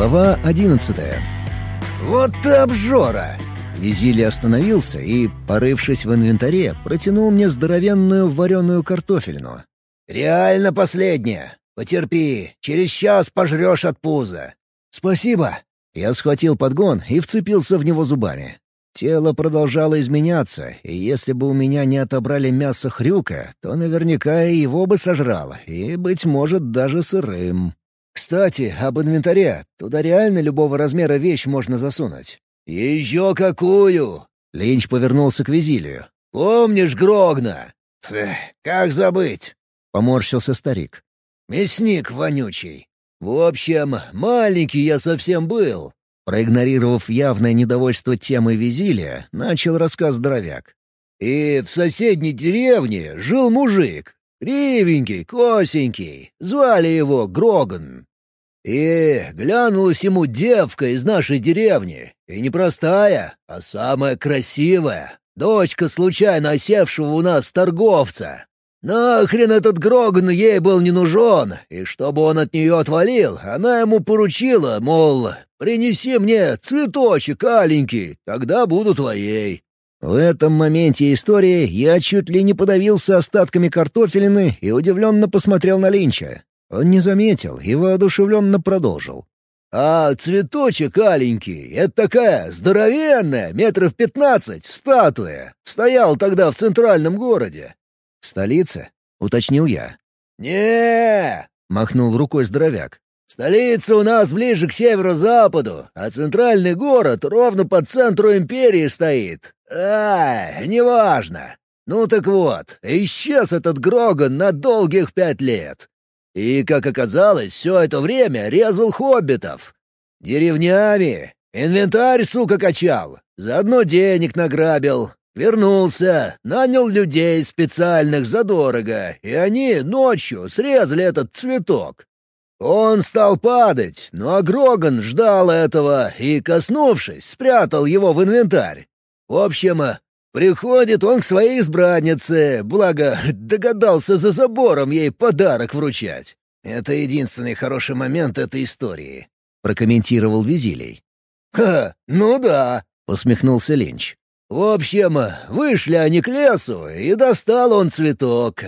Глава одиннадцатая. «Вот ты обжора!» Визили остановился и, порывшись в инвентаре, протянул мне здоровенную вареную картофелину. «Реально последняя. Потерпи, через час пожрешь от пуза». «Спасибо». Я схватил подгон и вцепился в него зубами. Тело продолжало изменяться, и если бы у меня не отобрали мясо хрюка, то наверняка его бы сожрало, и, быть может, даже сырым. Кстати, об инвентаре. Туда реально любого размера вещь можно засунуть. «Еще какую?» — Линч повернулся к Визилию. «Помнишь Грогна?» «Фэх, как забыть?» — поморщился старик. «Мясник вонючий. В общем, маленький я совсем был». Проигнорировав явное недовольство темы Визилия, начал рассказ здоровяк. «И в соседней деревне жил мужик, Кривенький, косенький. Звали его Гроган. И глянулась ему девка из нашей деревни. И не простая, а самая красивая. Дочка случайно осевшего у нас торговца. Нахрен этот Гроган ей был не нужен, и чтобы он от нее отвалил, она ему поручила, мол, принеси мне цветочек аленький, тогда буду твоей. В этом моменте истории я чуть ли не подавился остатками картофелины и удивленно посмотрел на Линча. Он не заметил и воодушевленно продолжил. «А цветочек аленький — это такая здоровенная, метров пятнадцать, статуя. Стоял тогда в центральном городе». «В столице?» — уточнил я. не махнул рукой здоровяк. Столица у нас ближе к северо-западу, а центральный город ровно по центру империи стоит. А, неважно. Ну так вот, исчез этот Гроган на долгих пять лет. И, как оказалось, все это время резал хоббитов. Деревнями. Инвентарь, сука, качал. Заодно денег награбил. Вернулся, нанял людей специальных задорого, и они ночью срезали этот цветок. Он стал падать, но Гроган ждал этого и, коснувшись, спрятал его в инвентарь. В общем, приходит он к своей избраннице, благо догадался за забором ей подарок вручать. «Это единственный хороший момент этой истории», — прокомментировал Визилий. «Ха, ну да», — усмехнулся Линч. «В общем, вышли они к лесу, и достал он цветок.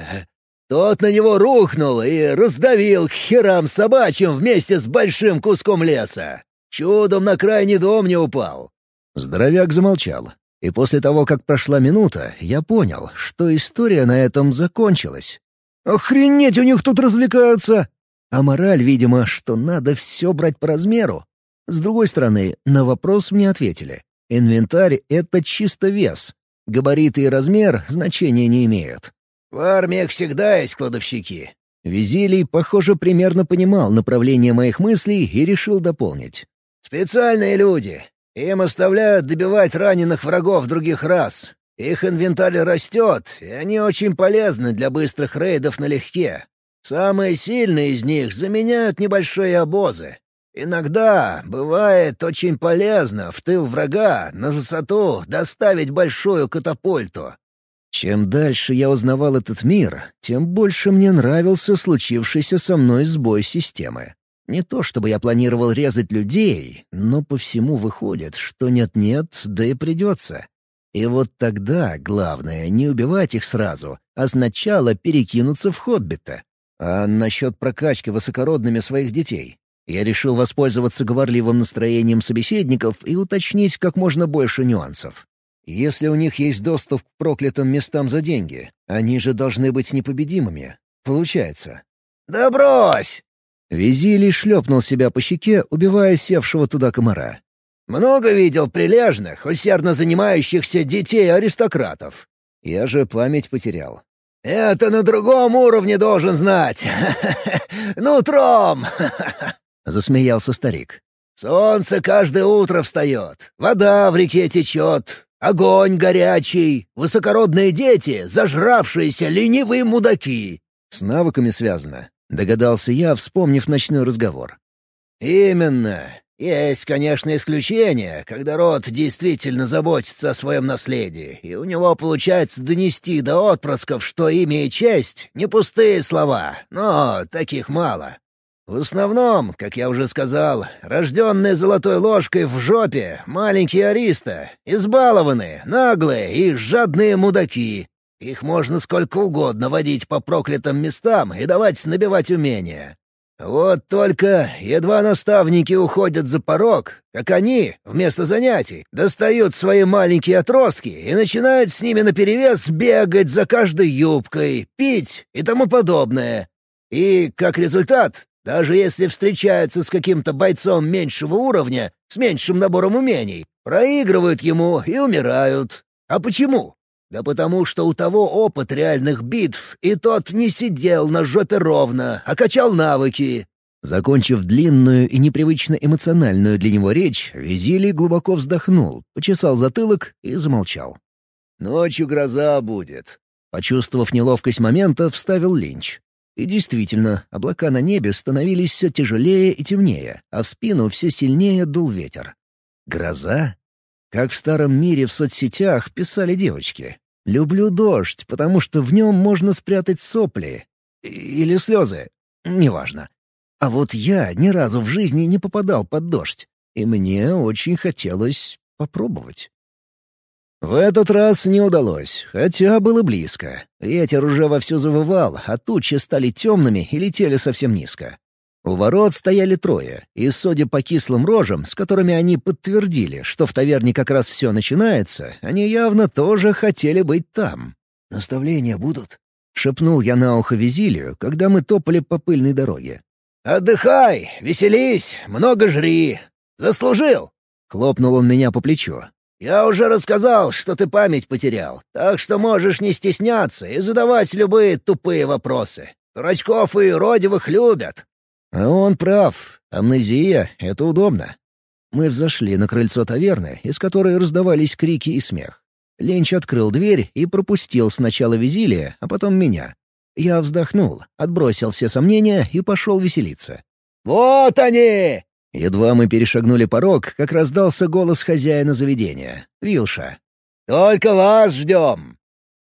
Тот на него рухнул и раздавил к херам собачьим вместе с большим куском леса. Чудом на крайний дом не упал. Здоровяк замолчал. И после того, как прошла минута, я понял, что история на этом закончилась. «Охренеть, у них тут развлекаются!» А мораль, видимо, что надо все брать по размеру. С другой стороны, на вопрос мне ответили. Инвентарь — это чисто вес. Габариты и размер значения не имеют. В армиях всегда есть кладовщики». Визилий, похоже, примерно понимал направление моих мыслей и решил дополнить. «Специальные люди. Им оставляют добивать раненых врагов других рас. Их инвентарь растет, и они очень полезны для быстрых рейдов налегке. Самые сильные из них заменяют небольшие обозы. Иногда бывает очень полезно в тыл врага на высоту доставить большую катапульту. Чем дальше я узнавал этот мир, тем больше мне нравился случившийся со мной сбой системы. Не то чтобы я планировал резать людей, но по всему выходит, что нет-нет, да и придется. И вот тогда главное не убивать их сразу, а сначала перекинуться в хоббита. А насчет прокачки высокородными своих детей? Я решил воспользоваться говорливым настроением собеседников и уточнить как можно больше нюансов. Если у них есть доступ к проклятым местам за деньги, они же должны быть непобедимыми. Получается. «Да брось!» Визилий шлепнул себя по щеке, убивая севшего туда комара. «Много видел прилежных, усердно занимающихся детей-аристократов. Я же память потерял. «Это на другом уровне должен знать! Нутром!» — засмеялся старик. «Солнце каждое утро встает, вода в реке течет, Огонь горячий, высокородные дети, зажравшиеся ленивые мудаки. С навыками связано, догадался я, вспомнив ночной разговор. Именно. Есть, конечно, исключения, когда род действительно заботится о своем наследии, и у него получается донести до отпрысков, что имя и честь — не пустые слова, но таких мало. В основном, как я уже сказал, рожденные золотой ложкой в жопе, маленькие ариста, избалованные, наглые и жадные мудаки. Их можно сколько угодно водить по проклятым местам и давать набивать умения. Вот только едва наставники уходят за порог, как они, вместо занятий, достают свои маленькие отростки и начинают с ними наперевес бегать за каждой юбкой, пить и тому подобное. И, как результат, даже если встречаются с каким-то бойцом меньшего уровня, с меньшим набором умений, проигрывают ему и умирают. А почему? Да потому что у того опыт реальных битв, и тот не сидел на жопе ровно, а качал навыки. Закончив длинную и непривычно эмоциональную для него речь, Визилий глубоко вздохнул, почесал затылок и замолчал. «Ночью гроза будет», — почувствовав неловкость момента, вставил Линч. И действительно, облака на небе становились все тяжелее и темнее, а в спину все сильнее дул ветер. Гроза? Как в старом мире в соцсетях писали девочки. «Люблю дождь, потому что в нем можно спрятать сопли. Или слезы. Неважно. А вот я ни разу в жизни не попадал под дождь, и мне очень хотелось попробовать. В этот раз не удалось, хотя было близко. Ветер уже вовсю завывал, а тучи стали темными и летели совсем низко. У ворот стояли трое, и, судя по кислым рожам, с которыми они подтвердили, что в таверне как раз все начинается, они явно тоже хотели быть там. «Наставления будут?» — шепнул я на ухо Визилию, когда мы топали по пыльной дороге. «Отдыхай, веселись, много жри. Заслужил!» — хлопнул он меня по плечу. «Я уже рассказал, что ты память потерял, так что можешь не стесняться и задавать любые тупые вопросы. Дурачков и родивых любят». А он прав. Амнезия — это удобно. Мы взошли на крыльцо таверны, из которой раздавались крики и смех. Ленч открыл дверь и пропустил сначала Визилия, а потом меня. Я вздохнул, отбросил все сомнения и пошел веселиться. «Вот они!» Едва мы перешагнули порог, как раздался голос хозяина заведения, Вилша. «Только вас ждем!»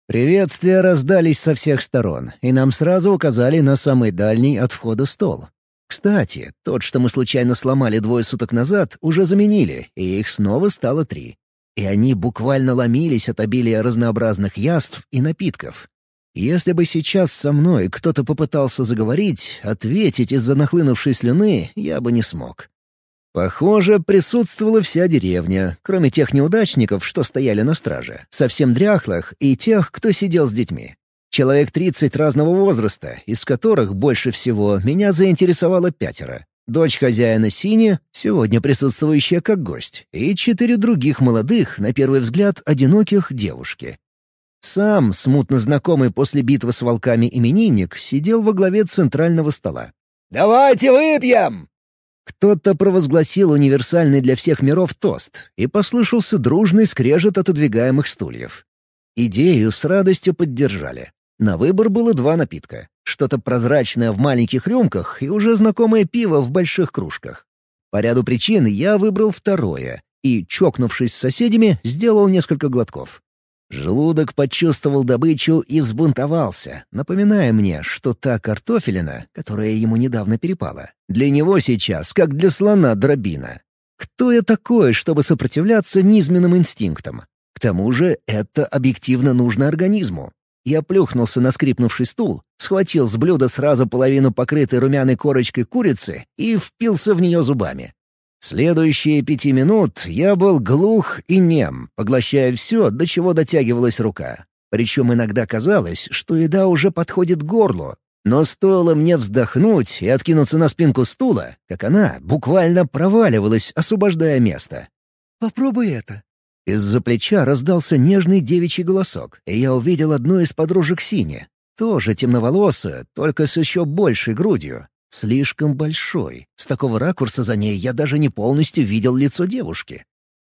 Приветствия раздались со всех сторон, и нам сразу указали на самый дальний от входа стол. Кстати, тот, что мы случайно сломали двое суток назад, уже заменили, и их снова стало три. И они буквально ломились от обилия разнообразных яств и напитков. Если бы сейчас со мной кто-то попытался заговорить, ответить из-за нахлынувшей слюны я бы не смог. Похоже, присутствовала вся деревня, кроме тех неудачников, что стояли на страже, совсем дряхлых и тех, кто сидел с детьми. Человек тридцать разного возраста, из которых больше всего меня заинтересовало пятеро. Дочь хозяина Сини, сегодня присутствующая как гость, и четыре других молодых, на первый взгляд, одиноких девушки. Сам, смутно знакомый после битвы с волками именинник, сидел во главе центрального стола. «Давайте выпьем!» Кто-то провозгласил универсальный для всех миров тост, и послышался дружный скрежет отодвигаемых стульев. Идею с радостью поддержали. На выбор было два напитка. Что-то прозрачное в маленьких рюмках и уже знакомое пиво в больших кружках. По ряду причин я выбрал второе и, чокнувшись с соседями, сделал несколько глотков. Желудок почувствовал добычу и взбунтовался, напоминая мне, что та картофелина, которая ему недавно перепала, для него сейчас как для слона дробина. Кто я такой, чтобы сопротивляться низменным инстинктам? К тому же это объективно нужно организму. Я плюхнулся на скрипнувший стул, схватил с блюда сразу половину покрытой румяной корочкой курицы и впился в нее зубами. Следующие пяти минут я был глух и нем, поглощая все, до чего дотягивалась рука. Причем иногда казалось, что еда уже подходит к горлу. Но стоило мне вздохнуть и откинуться на спинку стула, как она буквально проваливалась, освобождая место. «Попробуй это». Из-за плеча раздался нежный девичий голосок, и я увидел одну из подружек Сини, тоже темноволосую, только с еще большей грудью. Слишком большой. С такого ракурса за ней я даже не полностью видел лицо девушки.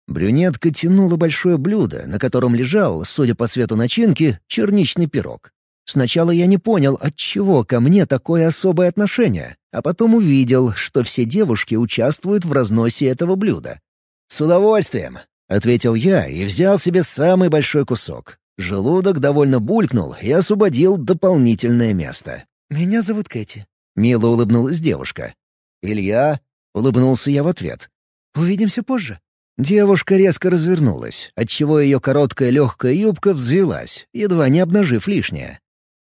Брюнетка тянула большое блюдо, на котором лежал, судя по цвету начинки, черничный пирог. Сначала я не понял, от чего ко мне такое особое отношение, а потом увидел, что все девушки участвуют в разносе этого блюда. «С удовольствием», — ответил я и взял себе самый большой кусок. Желудок довольно булькнул и освободил дополнительное место. «Меня зовут Кэти», Мило улыбнулась девушка. «Илья?» — улыбнулся я в ответ. «Увидимся позже». Девушка резко развернулась, отчего ее короткая легкая юбка взвелась, едва не обнажив лишнее.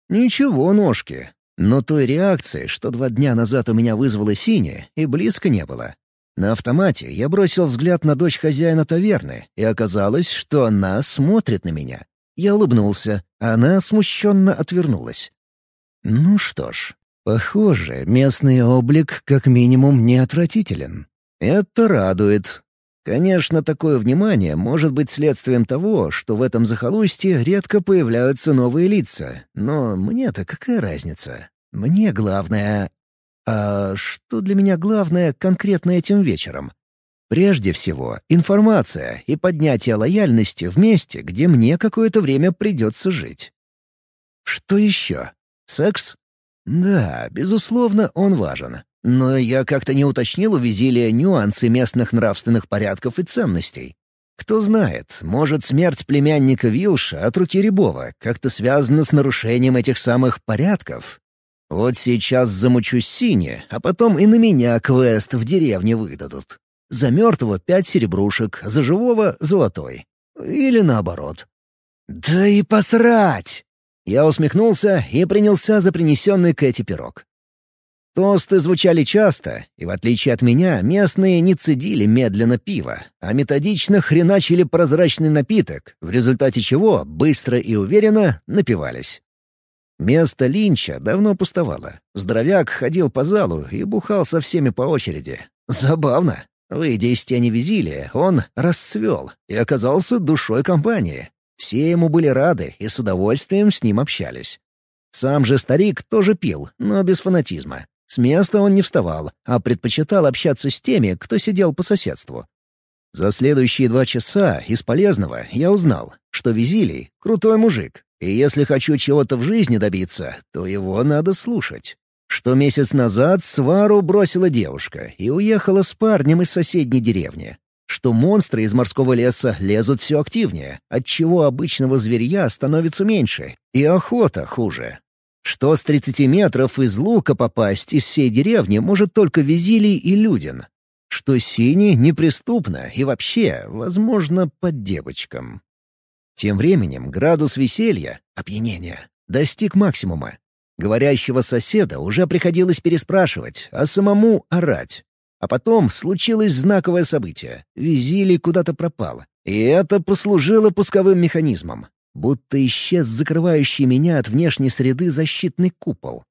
«Ничего, ножки. Но той реакции, что два дня назад у меня вызвала синяя, и близко не было. На автомате я бросил взгляд на дочь хозяина таверны, и оказалось, что она смотрит на меня. Я улыбнулся, а она смущенно отвернулась. Ну что ж, похоже, местный облик как минимум не отвратителен. Это радует. Конечно, такое внимание может быть следствием того, что в этом захолустье редко появляются новые лица, но мне-то какая разница? Мне главное а что для меня главное конкретно этим вечером? Прежде всего, информация и поднятие лояльности в месте, где мне какое-то время придется жить. Что еще? Секс? Да, безусловно, он важен. Но я как-то не уточнил у Визилия нюансы местных нравственных порядков и ценностей. Кто знает, может, смерть племянника Вилша от руки Рябова как-то связана с нарушением этих самых порядков, вот сейчас замучусь сине, а потом и на меня квест в деревне выдадут. За мертвого пять серебрушек, за живого — золотой. Или наоборот. «Да и посрать!» Я усмехнулся и принялся за принесенный Кэти пирог. Тосты звучали часто, и в отличие от меня, местные не цедили медленно пиво, а методично хреначили прозрачный напиток, в результате чего быстро и уверенно напивались. Место Линча давно пустовало. Здоровяк ходил по залу и бухал со всеми по очереди. Забавно. Выйдя из тени Визилия, он расцвел и оказался душой компании. Все ему были рады и с удовольствием с ним общались. Сам же старик тоже пил, но без фанатизма. С места он не вставал, а предпочитал общаться с теми, кто сидел по соседству. За следующие два часа из полезного я узнал, что Визилий — крутой мужик, и если хочу чего-то в жизни добиться, то его надо слушать. Что месяц назад свару бросила девушка и уехала с парнем из соседней деревни. Что монстры из морского леса лезут все активнее, отчего обычного зверья становится меньше, и охота хуже. Что с 30 метров из лука попасть из всей деревни может только Визилий и Людин. Что синий неприступно и вообще, возможно, под девочкам. Тем временем градус веселья, опьянения, достиг максимума. Говорящего соседа уже приходилось переспрашивать, а самому орать. А потом случилось знаковое событие. Визили куда-то пропал. И это послужило пусковым механизмом. Будто исчез закрывающий меня от внешней среды защитный купол.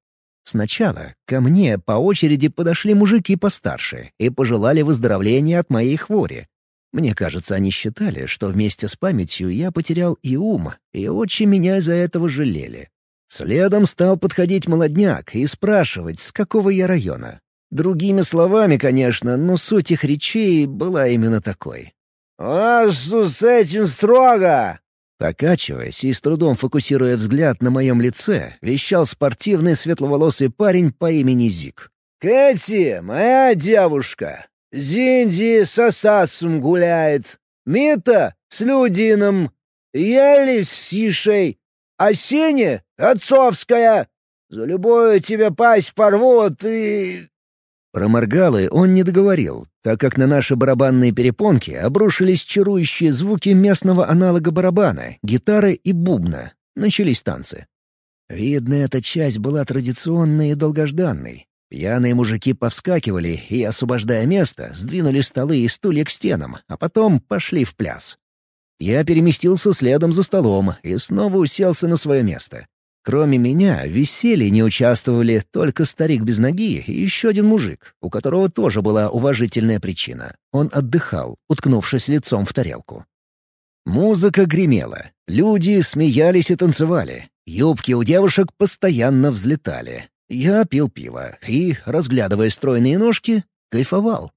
Сначала ко мне по очереди подошли мужики постарше и пожелали выздоровления от моей хвори, мне кажется, они считали, что вместе с памятью я потерял и ум, и очень меня из-за этого жалели. Следом стал подходить молодняк и спрашивать, с какого я района. Другими словами, конечно, но суть их речей была именно такой. «А что с этим строго?» Покачиваясь и с трудом фокусируя взгляд на моем лице, вещал спортивный светловолосый парень по имени Зик. «Кэти, моя девушка, Зинди с Асасом гуляет, Мита с Людином, Ели с Сишей, а Синя — отцовская. За любую тебя пасть порвут и...» Про Маргалы он не договорил, так как на наши барабанные перепонки обрушились чарующие звуки местного аналога барабана, гитары и бубна. Начались танцы. Видно, эта часть была традиционной и долгожданной, Пьяные мужики повскакивали и, освобождая место, сдвинули столы и стулья к стенам, а потом пошли в пляс. Я переместился следом за столом и снова уселся на свое место. Кроме меня, в веселье не участвовали только старик без ноги и еще один мужик, у которого тоже была уважительная причина. Он отдыхал, уткнувшись лицом в тарелку. Музыка гремела, люди смеялись и танцевали, юбки у девушек постоянно взлетали, я пил пиво и, разглядывая стройные ножки, кайфовал.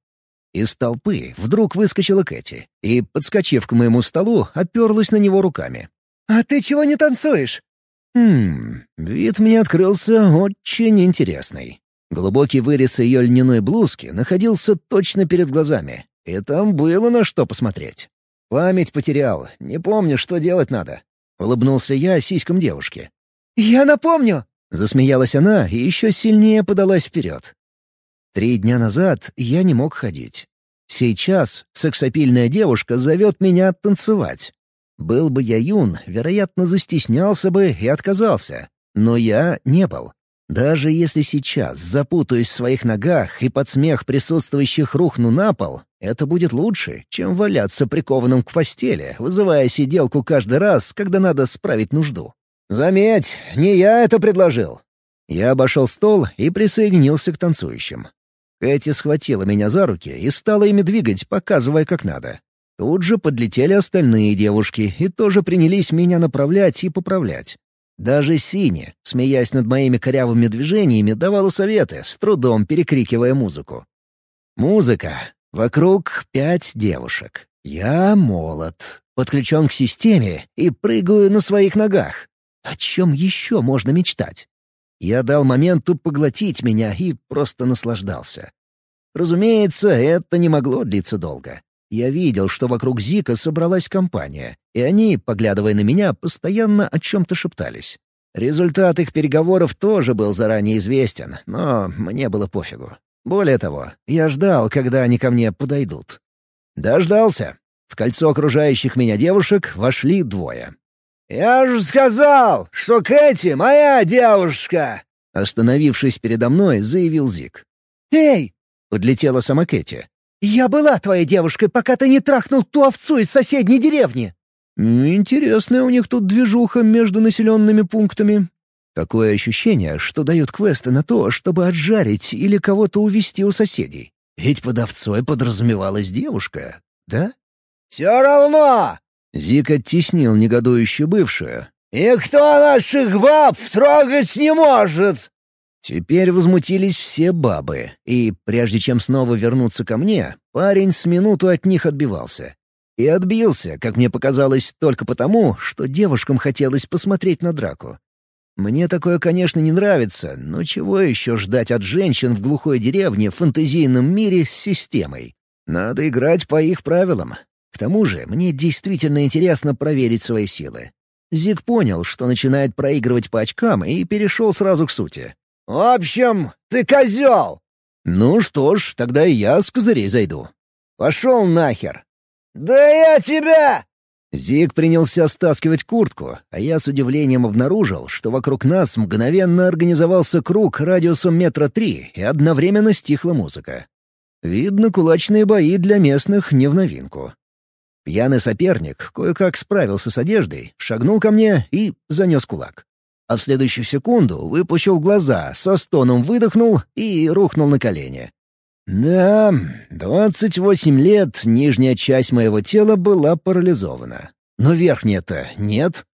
Из толпы вдруг выскочила Кэти и, подскочив к моему столу, оперлась на него руками. «А ты чего не танцуешь?» Хм, вид мне открылся очень интересный. Глубокий вырез ее льняной блузки находился точно перед глазами, и там было на что посмотреть. Память потерял, не помню, что делать надо. Улыбнулся я сиськам девушки. «Я напомню!» Засмеялась она и еще сильнее подалась вперед. Три дня назад я не мог ходить. Сейчас сексапильная девушка зовет меня танцевать. Был бы я юн, вероятно, застеснялся бы и отказался. Но я не был. Даже если сейчас запутаюсь в своих ногах и под смех присутствующих рухну на пол, это будет лучше, чем валяться прикованным к постели, вызывая сиделку каждый раз, когда надо справить нужду. «Заметь, не я это предложил!» Я обошел стол и присоединился к танцующим. Кэти схватила меня за руки и стала ими двигать, показывая, как надо. Тут же подлетели остальные девушки и тоже принялись меня направлять и поправлять. Даже Синя, смеясь над моими корявыми движениями, давала советы, с трудом перекрикивая музыку. Музыка. Вокруг пять девушек. Я молод, подключен к системе и прыгаю на своих ногах. О чем еще можно мечтать? Я дал моменту поглотить меня и просто наслаждался. Разумеется, это не могло длиться долго. Я видел, что вокруг Зика собралась компания, и они, поглядывая на меня, постоянно о чем-то шептались. Результат их переговоров тоже был заранее известен, но мне было пофигу. Более того, я ждал, когда они ко мне подойдут. Дождался. В кольцо окружающих меня девушек вошли двое. «Я же сказал, что Кэти моя девушка!» Остановившись передо мной, заявил Зик. «Эй!» — подлетела сама Кэти. «Я была твоей девушкой, пока ты не трахнул ту овцу из соседней деревни!» «Интересная у них тут движуха между населенными пунктами. Такое ощущение, что дают квесты на то, чтобы отжарить или кого-то увести у соседей. Ведь под овцой подразумевалась девушка, да?» «Все равно!» — Зик оттеснил негодующую бывшую. «Никто наших баб трогать не может!» Теперь возмутились все бабы, и, прежде чем снова вернуться ко мне, парень с минуту от них отбивался. И отбился, как мне показалось, только потому, что девушкам хотелось посмотреть на драку. Мне такое, конечно, не нравится, но чего еще ждать от женщин в глухой деревне в фантазийном мире с системой? Надо играть по их правилам. К тому же, мне действительно интересно проверить свои силы. Зиг понял, что начинает проигрывать по очкам, и перешел сразу к сути. «В общем, ты козел!» «Ну что ж, тогда и я с козырей зайду». «Пошел нахер!» «Да я тебя!» Зиг принялся стаскивать куртку, а я с удивлением обнаружил, что вокруг нас мгновенно организовался круг радиусом метра три, и одновременно стихла музыка. Видно, кулачные бои для местных не в новинку. Пьяный соперник кое-как справился с одеждой, шагнул ко мне и занес кулак а в следующую секунду выпущил глаза, со стоном выдохнул и рухнул на колени. Да, двадцать восемь лет нижняя часть моего тела была парализована. Но верхняя-то нет.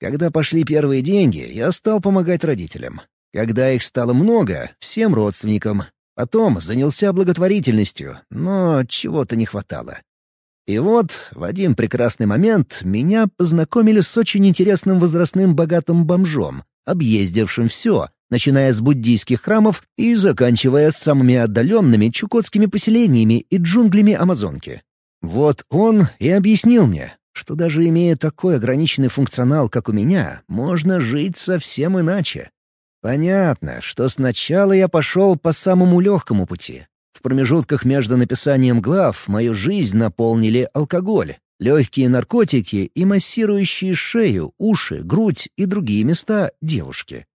Когда пошли первые деньги, я стал помогать родителям. Когда их стало много, всем родственникам. Потом занялся благотворительностью, но чего-то не хватало. И вот в один прекрасный момент меня познакомили с очень интересным возрастным богатым бомжом, объездившим все, начиная с буддийских храмов и заканчивая самыми отдаленными чукотскими поселениями и джунглями Амазонки. Вот он и объяснил мне, что даже имея такой ограниченный функционал, как у меня, можно жить совсем иначе. Понятно, что сначала я пошел по самому легкому пути, в промежутках между написанием глав мою жизнь наполнили алкоголь, легкие наркотики и массирующие шею, уши, грудь и другие места девушки.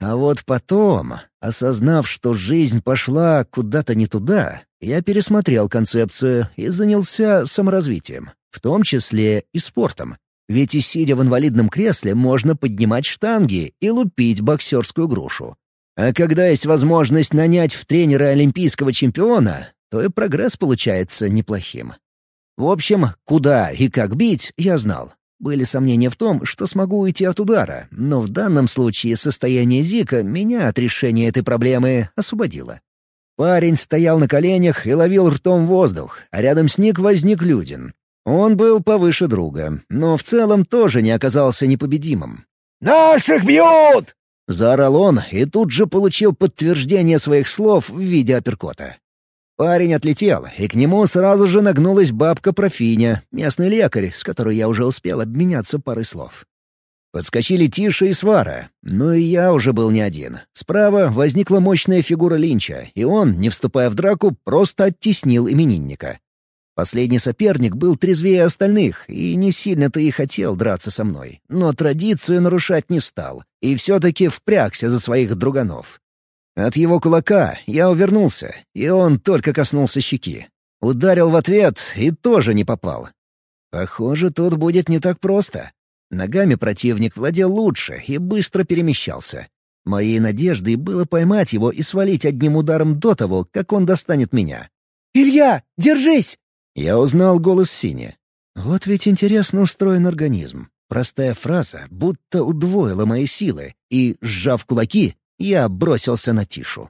А вот потом, осознав, что жизнь пошла куда-то не туда, я пересмотрел концепцию и занялся саморазвитием, в том числе и спортом. Ведь и сидя в инвалидном кресле можно поднимать штанги и лупить боксерскую грушу. А когда есть возможность нанять в тренера олимпийского чемпиона, то и прогресс получается неплохим. В общем, куда и как бить, я знал. Были сомнения в том, что смогу уйти от удара, но в данном случае состояние Зика меня от решения этой проблемы освободило. Парень стоял на коленях и ловил ртом воздух, а рядом с Ник возник Людин. Он был повыше друга, но в целом тоже не оказался непобедимым. «Наших бьют!» Заорал он и тут же получил подтверждение своих слов в виде апперкота. Парень отлетел, и к нему сразу же нагнулась бабка Профиня, местный лекарь, с которой я уже успел обменяться парой слов. Подскочили Тиша и Свара, но и я уже был не один. Справа возникла мощная фигура Линча, и он, не вступая в драку, просто оттеснил именинника. Последний соперник был трезвее остальных и не сильно-то и хотел драться со мной, но традицию нарушать не стал и все-таки впрягся за своих друганов. От его кулака я увернулся, и он только коснулся щеки. Ударил в ответ и тоже не попал. Похоже, тут будет не так просто. Ногами противник владел лучше и быстро перемещался. Моей надеждой было поймать его и свалить одним ударом до того, как он достанет меня. «Илья, держись!» Я узнал голос Сини. Вот ведь интересно устроен организм. Простая фраза будто удвоила мои силы, и, сжав кулаки, я бросился на Тишу.